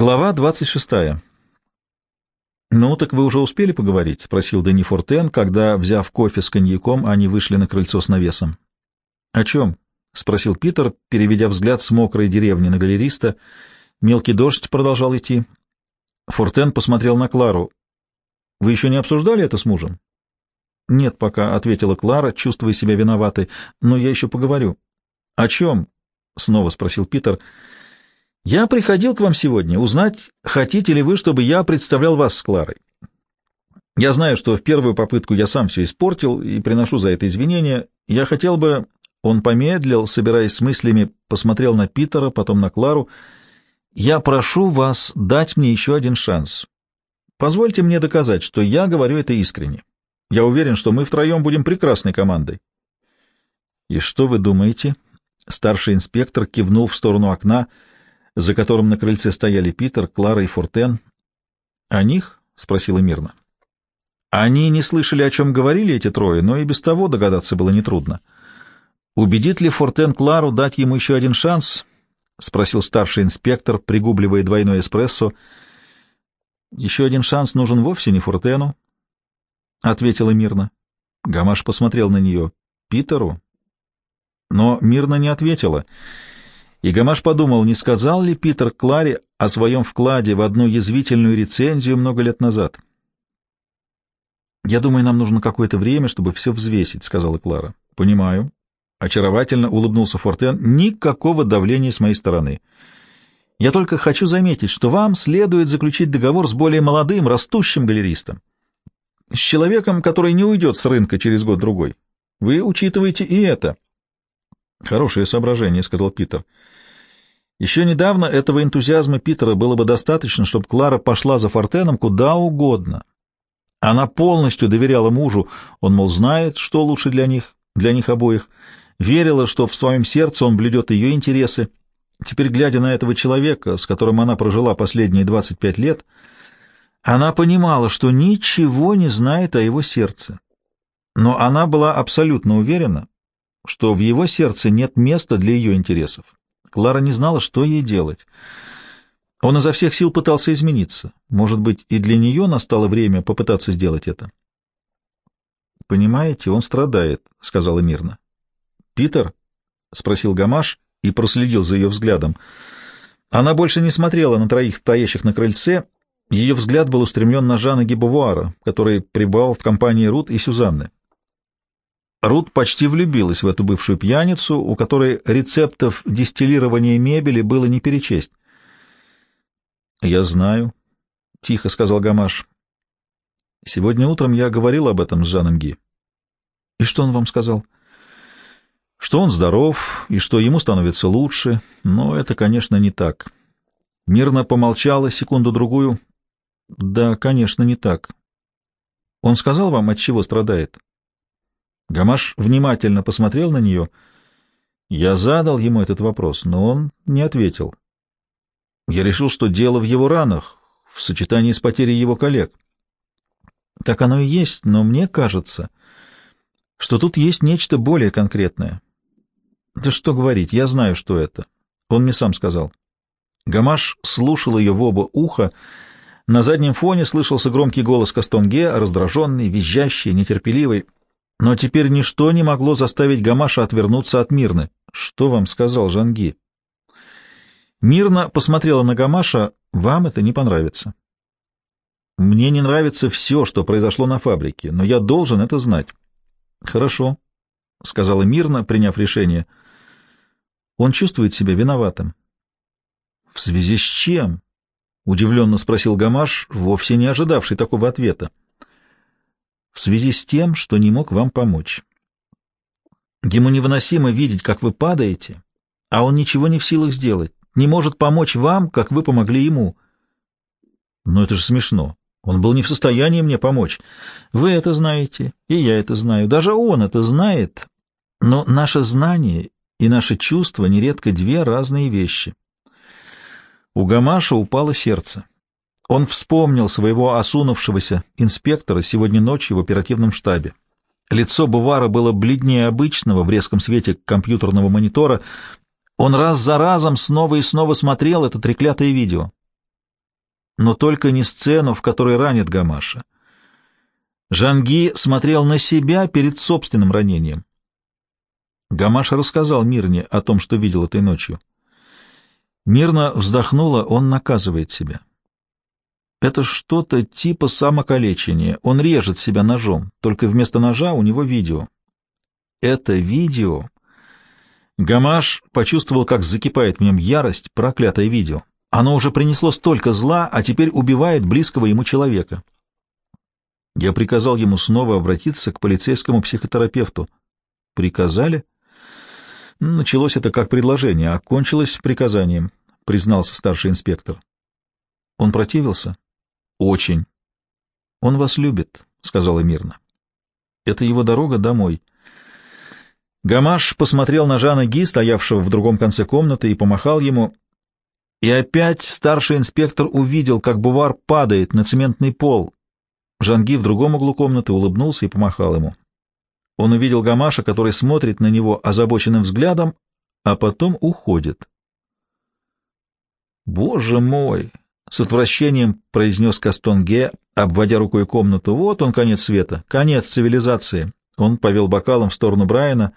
Глава 26. «Ну, так вы уже успели поговорить?» — спросил Дени Фортен, когда, взяв кофе с коньяком, они вышли на крыльцо с навесом. «О чем?» — спросил Питер, переведя взгляд с мокрой деревни на галериста. Мелкий дождь продолжал идти. Фортен посмотрел на Клару. «Вы еще не обсуждали это с мужем?» «Нет пока», — ответила Клара, чувствуя себя виноватой, — «но я еще поговорю». «О чем?» — снова спросил Питер. «Питер». Я приходил к вам сегодня узнать, хотите ли вы, чтобы я представлял вас с Кларой. Я знаю, что в первую попытку я сам все испортил и приношу за это извинения. Я хотел бы... Он помедлил, собираясь с мыслями, посмотрел на Питера, потом на Клару. Я прошу вас дать мне еще один шанс. Позвольте мне доказать, что я говорю это искренне. Я уверен, что мы втроем будем прекрасной командой. И что вы думаете? Старший инспектор кивнул в сторону окна — за которым на крыльце стояли Питер, Клара и Фортен. «О них?» — спросила мирно. Они не слышали, о чем говорили эти трое, но и без того догадаться было нетрудно. «Убедит ли Фортен Клару дать ему еще один шанс?» — спросил старший инспектор, пригубливая двойной эспрессо. «Еще один шанс нужен вовсе не Фортену», — ответила мирно. Гамаш посмотрел на нее. «Питеру?» Но мирно не ответила. И Гамаш подумал, не сказал ли Питер Кларе о своем вкладе в одну язвительную рецензию много лет назад. «Я думаю, нам нужно какое-то время, чтобы все взвесить», — сказала Клара. «Понимаю». Очаровательно улыбнулся Фортен. «Никакого давления с моей стороны. Я только хочу заметить, что вам следует заключить договор с более молодым, растущим галеристом. С человеком, который не уйдет с рынка через год-другой. Вы учитываете и это». Хорошее соображение, сказал Питер. Еще недавно этого энтузиазма Питера было бы достаточно, чтобы Клара пошла за Фортеном куда угодно. Она полностью доверяла мужу, он, мол, знает, что лучше для них, для них обоих, верила, что в своем сердце он блюдет ее интересы. Теперь, глядя на этого человека, с которым она прожила последние 25 лет, она понимала, что ничего не знает о его сердце. Но она была абсолютно уверена, что в его сердце нет места для ее интересов. Клара не знала, что ей делать. Он изо всех сил пытался измениться. Может быть, и для нее настало время попытаться сделать это. «Понимаете, он страдает», — сказала мирно. «Питер?» — спросил Гамаш и проследил за ее взглядом. Она больше не смотрела на троих стоящих на крыльце. Ее взгляд был устремлен на Жана Гибовуара, который прибывал в компании Рут и Сюзанны. Рут почти влюбилась в эту бывшую пьяницу, у которой рецептов дистиллирования мебели было не перечесть. «Я знаю», — тихо сказал Гамаш. «Сегодня утром я говорил об этом с Жаном Ги». «И что он вам сказал?» «Что он здоров и что ему становится лучше, но это, конечно, не так». Мирно помолчала секунду-другую. «Да, конечно, не так. Он сказал вам, от чего страдает?» Гамаш внимательно посмотрел на нее. Я задал ему этот вопрос, но он не ответил. Я решил, что дело в его ранах, в сочетании с потерей его коллег. Так оно и есть, но мне кажется, что тут есть нечто более конкретное. Да что говорить, я знаю, что это. Он мне сам сказал. Гамаш слушал ее в оба уха. На заднем фоне слышался громкий голос Кастонге, раздраженный, визжащий, нетерпеливый. Но теперь ничто не могло заставить Гамаша отвернуться от Мирны. Что вам сказал Жанги? Мирна посмотрела на Гамаша. Вам это не понравится. Мне не нравится все, что произошло на фабрике, но я должен это знать. Хорошо, — сказала Мирна, приняв решение. Он чувствует себя виноватым. В связи с чем? — удивленно спросил Гамаш, вовсе не ожидавший такого ответа в связи с тем, что не мог вам помочь. Ему невыносимо видеть, как вы падаете, а он ничего не в силах сделать, не может помочь вам, как вы помогли ему. Но это же смешно. Он был не в состоянии мне помочь. Вы это знаете, и я это знаю, даже он это знает. Но наше знание и наше чувство нередко две разные вещи. У Гамаша упало сердце. Он вспомнил своего осунувшегося инспектора сегодня ночью в оперативном штабе. Лицо Бувара было бледнее обычного в резком свете компьютерного монитора. Он раз за разом снова и снова смотрел это треклятое видео. но только не сцену, в которой ранит Гамаша. Жанги смотрел на себя перед собственным ранением. Гамаш рассказал Мирне о том, что видел этой ночью. Мирна вздохнула, он наказывает себя. Это что-то типа самокалечения. Он режет себя ножом, только вместо ножа у него видео. Это видео... Гамаш почувствовал, как закипает в нем ярость, проклятое видео. Оно уже принесло столько зла, а теперь убивает близкого ему человека. Я приказал ему снова обратиться к полицейскому психотерапевту. Приказали? Началось это как предложение, а кончилось приказанием, признался старший инспектор. Он противился? Очень. Он вас любит, сказала мирно. Это его дорога домой. Гамаш посмотрел на Жана Ги, стоявшего в другом конце комнаты, и помахал ему. И опять старший инспектор увидел, как Бувар падает на цементный пол. Жанги в другом углу комнаты улыбнулся и помахал ему. Он увидел Гамаша, который смотрит на него озабоченным взглядом, а потом уходит. «Боже мой!» — с отвращением произнес Кастонге, обводя рукой комнату. «Вот он, конец света, конец цивилизации!» Он повел бокалом в сторону Брайана.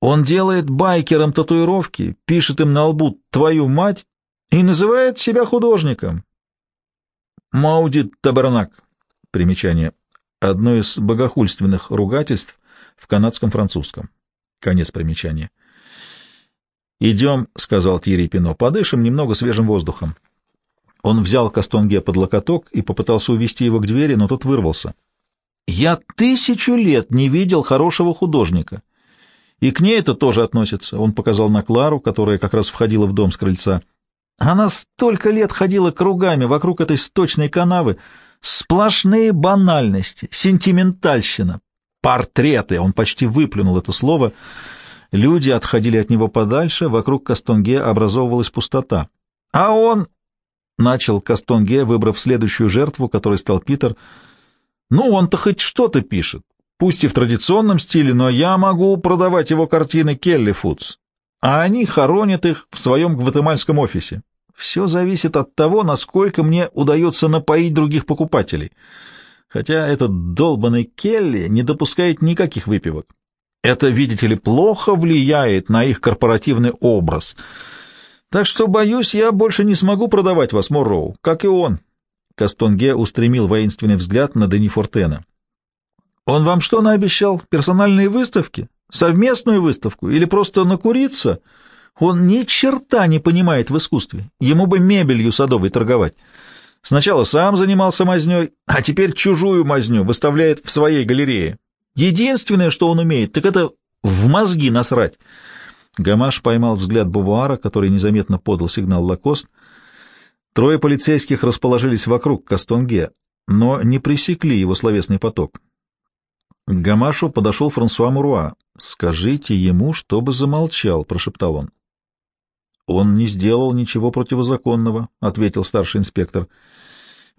«Он делает байкерам татуировки, пишет им на лбу «твою мать» и называет себя художником». Маудит Табернак. Примечание одно из богохульственных ругательств в канадском французском. Конец примечания. «Идем», — сказал Тьерри Пино, — «подышим немного свежим воздухом». Он взял Кастонге под локоток и попытался увести его к двери, но тот вырвался. «Я тысячу лет не видел хорошего художника. И к ней это тоже относится», — он показал на Клару, которая как раз входила в дом с крыльца. «Она столько лет ходила кругами вокруг этой сточной канавы, Сплошные банальности, сентиментальщина, портреты. Он почти выплюнул это слово. Люди отходили от него подальше, вокруг Кастонге образовывалась пустота. А он... Начал Кастонге, выбрав следующую жертву, которой стал Питер. «Ну, он-то хоть что-то пишет, пусть и в традиционном стиле, но я могу продавать его картины Келли Фудс, а они хоронят их в своем гватемальском офисе. Все зависит от того, насколько мне удается напоить других покупателей. Хотя этот долбанный Келли не допускает никаких выпивок. Это, видите ли, плохо влияет на их корпоративный образ. Так что, боюсь, я больше не смогу продавать вас, Морроу, как и он. Кастонге устремил воинственный взгляд на Дени Фортена. Он вам что наобещал? Персональные выставки? Совместную выставку? Или просто накуриться? — он ни черта не понимает в искусстве. Ему бы мебелью садовой торговать. Сначала сам занимался мазнёй, а теперь чужую мазню выставляет в своей галерее. Единственное, что он умеет, так это в мозги насрать. Гамаш поймал взгляд Бувуара, который незаметно подал сигнал Лакост. Трое полицейских расположились вокруг Кастонге, но не пресекли его словесный поток. К Гамашу подошел Франсуа Муруа. «Скажите ему, чтобы замолчал», — прошептал он. «Он не сделал ничего противозаконного», — ответил старший инспектор.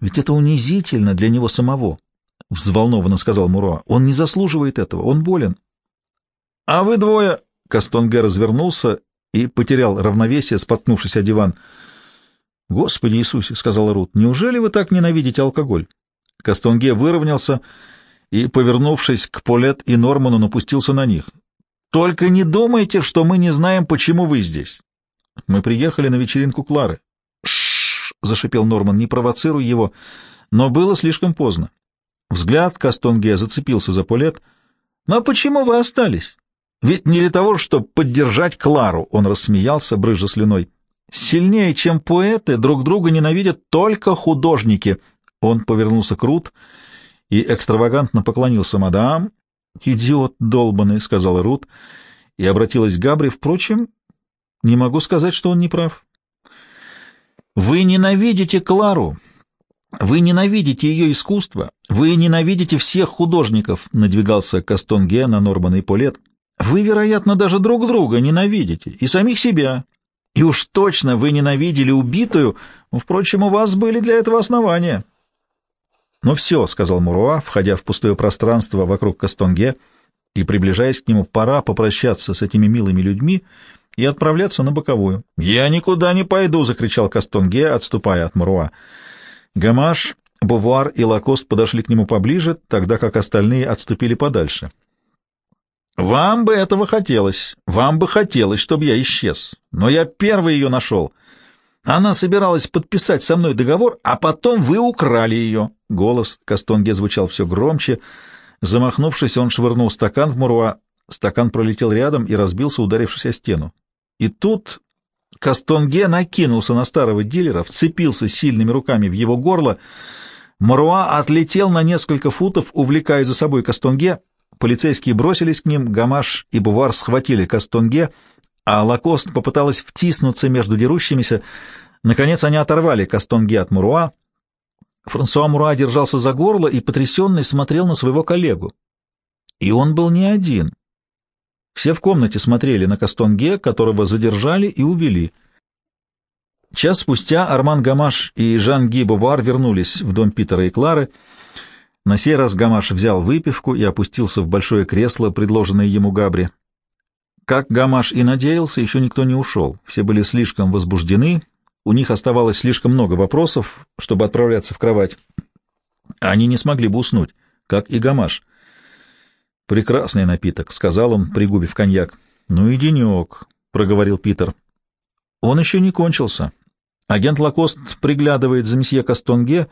«Ведь это унизительно для него самого», — взволнованно сказал Муруа. «Он не заслуживает этого, он болен». «А вы двое...» — Кастонге развернулся и потерял равновесие, споткнувшись о диван. «Господи Иисусе!» — сказал Рут. «Неужели вы так ненавидите алкоголь?» Кастонге выровнялся и, повернувшись к Полет и Норману, напустился на них. «Только не думайте, что мы не знаем, почему вы здесь. Мы приехали на вечеринку Клары. Шш, зашипел Норман, не провоцируй его. Но было слишком поздно. Взгляд Кастонге зацепился за Полет. «Ну а почему вы остались? Ведь не для того, чтобы поддержать Клару», — он рассмеялся, брызжа слюной. «Сильнее, чем поэты, друг друга ненавидят только художники». Он повернулся к Рут и экстравагантно поклонился мадам. «Идиот долбанный», — сказала Рут, и обратилась к Габри. «Впрочем, не могу сказать, что он не прав. Вы ненавидите Клару. Вы ненавидите ее искусство. Вы ненавидите всех художников, надвигался Кастонге на Нормана и Полет. Вы, вероятно, даже друг друга ненавидите, и самих себя. И уж точно вы ненавидели убитую, впрочем, у вас были для этого основания. «Ну все», — сказал Муруа, входя в пустое пространство вокруг Кастонге и приближаясь к нему, — «пора попрощаться с этими милыми людьми и отправляться на боковую. «Я никуда не пойду!» — закричал Кастонге, отступая от Муруа. Гамаш, Бувар и Лакост подошли к нему поближе, тогда как остальные отступили подальше. «Вам бы этого хотелось, вам бы хотелось, чтобы я исчез, но я первый ее нашел. Она собиралась подписать со мной договор, а потом вы украли ее». Голос Кастонге звучал все громче. Замахнувшись, он швырнул стакан в Муруа. Стакан пролетел рядом и разбился, ударившись о стену. И тут Кастонге накинулся на старого дилера, вцепился сильными руками в его горло. Маруа отлетел на несколько футов, увлекая за собой Кастонге. Полицейские бросились к ним, Гамаш и Бувар схватили Кастонге, а Лакост попыталась втиснуться между дерущимися. Наконец они оторвали Кастонге от Муруа. Франсуа Муруа держался за горло и, потрясенный, смотрел на своего коллегу. И он был не один. Все в комнате смотрели на Кастонге, которого задержали и увели. Час спустя Арман Гамаш и Жан-Ги Бувар вернулись в дом Питера и Клары. На сей раз Гамаш взял выпивку и опустился в большое кресло, предложенное ему Габри. Как Гамаш и надеялся, еще никто не ушел. Все были слишком возбуждены, у них оставалось слишком много вопросов, чтобы отправляться в кровать. Они не смогли бы уснуть, как и Гамаш. «Прекрасный напиток», — сказал он, пригубив коньяк. «Ну и денек», — проговорил Питер. «Он еще не кончился. Агент Лакост приглядывает за месье Кастонге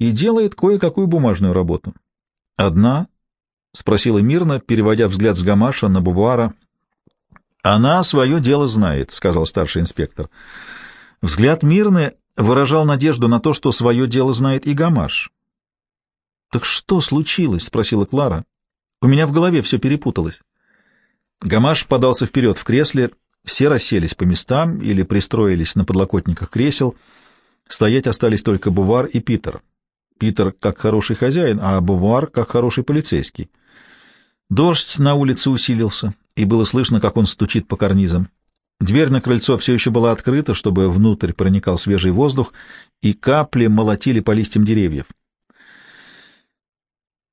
и делает кое-какую бумажную работу». «Одна?» — спросила мирно, переводя взгляд с Гамаша на Бувара. «Она свое дело знает», — сказал старший инспектор. Взгляд мирный выражал надежду на то, что свое дело знает и Гамаш. «Так что случилось?» — спросила Клара. У меня в голове все перепуталось. Гамаш подался вперед в кресле, все расселись по местам или пристроились на подлокотниках кресел. Стоять остались только Бувар и Питер. Питер как хороший хозяин, а Бувар как хороший полицейский. Дождь на улице усилился, и было слышно, как он стучит по карнизам. Дверь на крыльцо все еще была открыта, чтобы внутрь проникал свежий воздух, и капли молотили по листьям деревьев.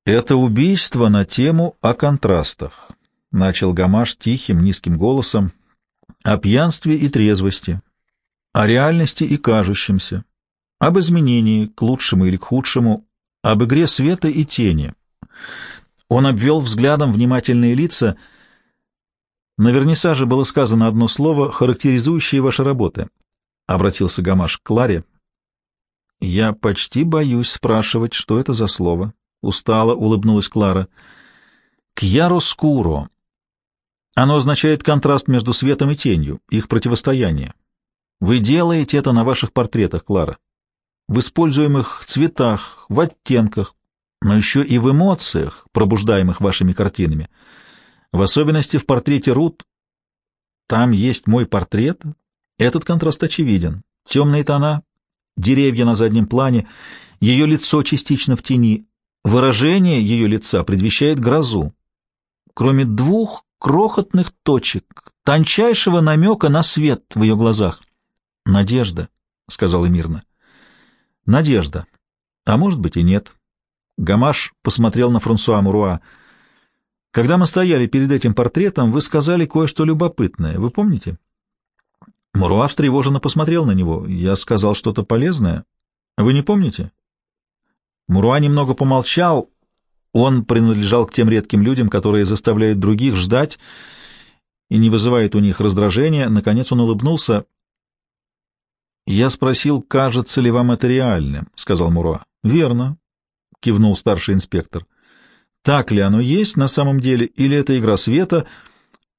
«Это убийство на тему о контрастах», — начал Гамаш тихим, низким голосом, — «о пьянстве и трезвости, о реальности и кажущемся, об изменении к лучшему или к худшему, об игре света и тени». Он обвел взглядом внимательные лица. На вернисаже было сказано одно слово, характеризующее ваши работы. Обратился Гамаш к Кларе. «Я почти боюсь спрашивать, что это за слово», — устало улыбнулась Клара. «Кьяроскуро. Оно означает контраст между светом и тенью, их противостояние. Вы делаете это на ваших портретах, Клара. В используемых цветах, в оттенках, но еще и в эмоциях, пробуждаемых вашими картинами. В особенности в портрете Рут. Там есть мой портрет. Этот контраст очевиден. Темные тона, деревья на заднем плане, ее лицо частично в тени, Выражение ее лица предвещает грозу. Кроме двух крохотных точек, тончайшего намека на свет в ее глазах. «Надежда», — сказала мирно. «Надежда. А может быть и нет». Гамаш посмотрел на Франсуа Муруа. «Когда мы стояли перед этим портретом, вы сказали кое-что любопытное. Вы помните?» Муруа встревоженно посмотрел на него. «Я сказал что-то полезное. Вы не помните?» Муруа немного помолчал. Он принадлежал к тем редким людям, которые заставляют других ждать и не вызывают у них раздражения. Наконец он улыбнулся. «Я спросил, кажется ли вам это реальным?» — сказал Муруа. «Верно», — кивнул старший инспектор. «Так ли оно есть на самом деле, или это игра света,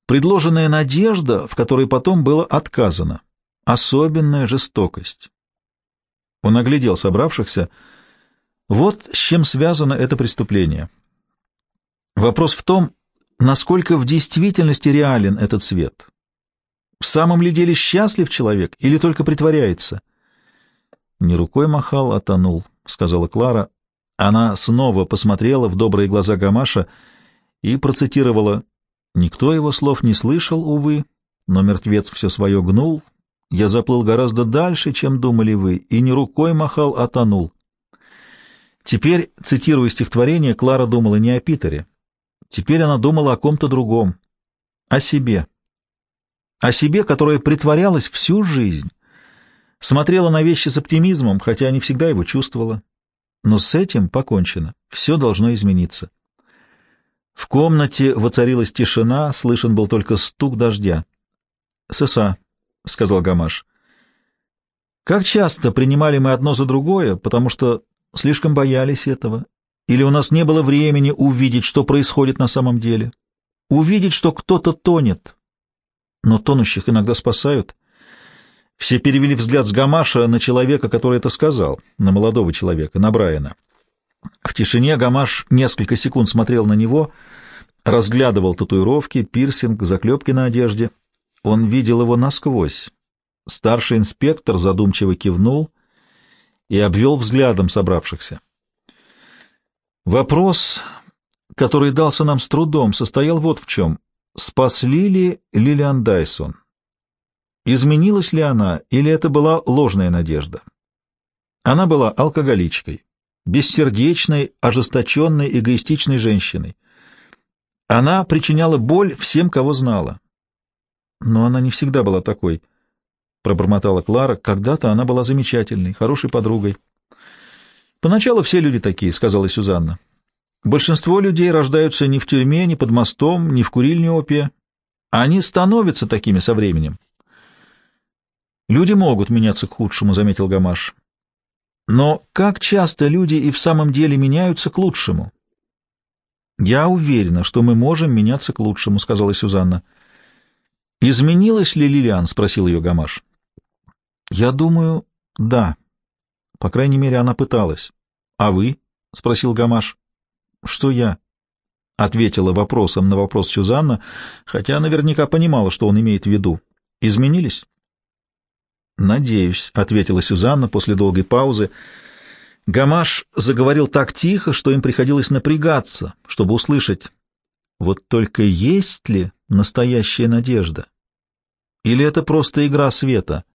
предложенная надежда, в которой потом было отказано? Особенная жестокость». Он оглядел собравшихся — вот с чем связано это преступление. Вопрос в том, насколько в действительности реален этот свет. В самом ли деле счастлив человек или только притворяется? Не рукой махал, а тонул, — сказала Клара. Она снова посмотрела в добрые глаза Гамаша и процитировала. Никто его слов не слышал, увы, но мертвец все свое гнул. Я заплыл гораздо дальше, чем думали вы, и не рукой махал, а тонул. Теперь, цитируя стихотворение, Клара думала не о Питере. Теперь она думала о ком-то другом. О себе. О себе, которая притворялась всю жизнь. Смотрела на вещи с оптимизмом, хотя не всегда его чувствовала. Но с этим покончено. Все должно измениться. В комнате воцарилась тишина, слышен был только стук дождя. «Сыса», — сказал Гамаш, — «как часто принимали мы одно за другое, потому что слишком боялись этого, или у нас не было времени увидеть, что происходит на самом деле, увидеть, что кто-то тонет, но тонущих иногда спасают». Все перевели взгляд с Гамаша на человека, который это сказал, на молодого человека, на Брайана. В тишине Гамаш несколько секунд смотрел на него, разглядывал татуировки, пирсинг, заклепки на одежде. Он видел его насквозь. Старший инспектор задумчиво кивнул и обвел взглядом собравшихся. Вопрос, который дался нам с трудом, состоял вот в чем. Спасли ли Лилиан Дайсон? Изменилась ли она, или это была ложная надежда? Она была алкоголичкой, бессердечной, ожесточенной, эгоистичной женщиной. Она причиняла боль всем, кого знала. Но она не всегда была такой, — пробормотала Клара. Когда-то она была замечательной, хорошей подругой. Поначалу все люди такие, — сказала Сюзанна. Большинство людей рождаются не в тюрьме, не под мостом, не в курильне опия. Они становятся такими со временем. Люди могут меняться к худшему, — заметил Гамаш. Но как часто люди и в самом деле меняются к лучшему? «Я уверена, что мы можем меняться к лучшему», — сказала Сюзанна. «Изменилась ли Лилиан?» — спросил ее Гамаш. «Я думаю, да. По крайней мере, она пыталась. А вы?» — спросил Гамаш. «Что я?» — ответила вопросом на вопрос Сюзанна, хотя наверняка понимала, что он имеет в виду. «Изменились?» «Надеюсь», — ответила Сюзанна после долгой паузы. Гамаш заговорил так тихо, что им приходилось напрягаться, чтобы услышать. Вот только есть ли настоящая надежда? Или это просто игра света?